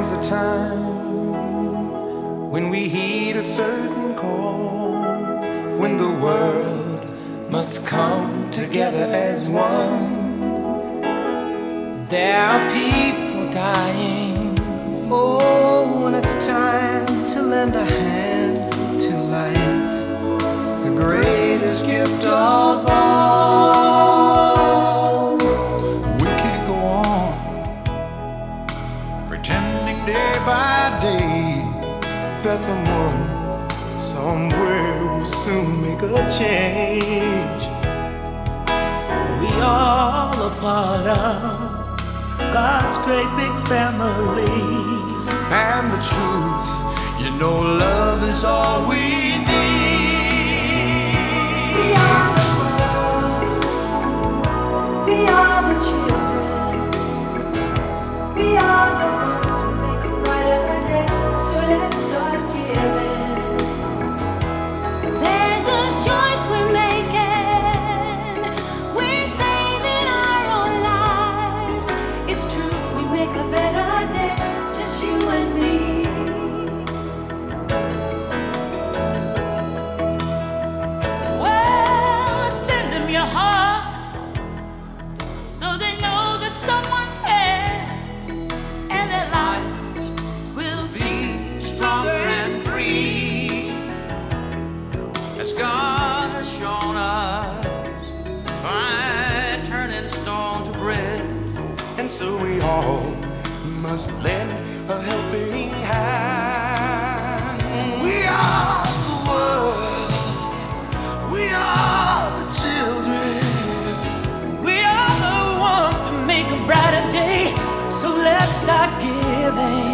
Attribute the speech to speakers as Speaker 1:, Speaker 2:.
Speaker 1: a time when we heed a certain call, when the world must come together as one. There are people dying. Oh, when it's time to lend a hand to life, the greatest gift of all. Someone somewhere will soon make a change.
Speaker 2: We all a part of God's great big family.
Speaker 1: And the truth, you know, love must lend a helping hand.
Speaker 3: We are the world. We are the children. We are the one to make a brighter day. So let's start giving.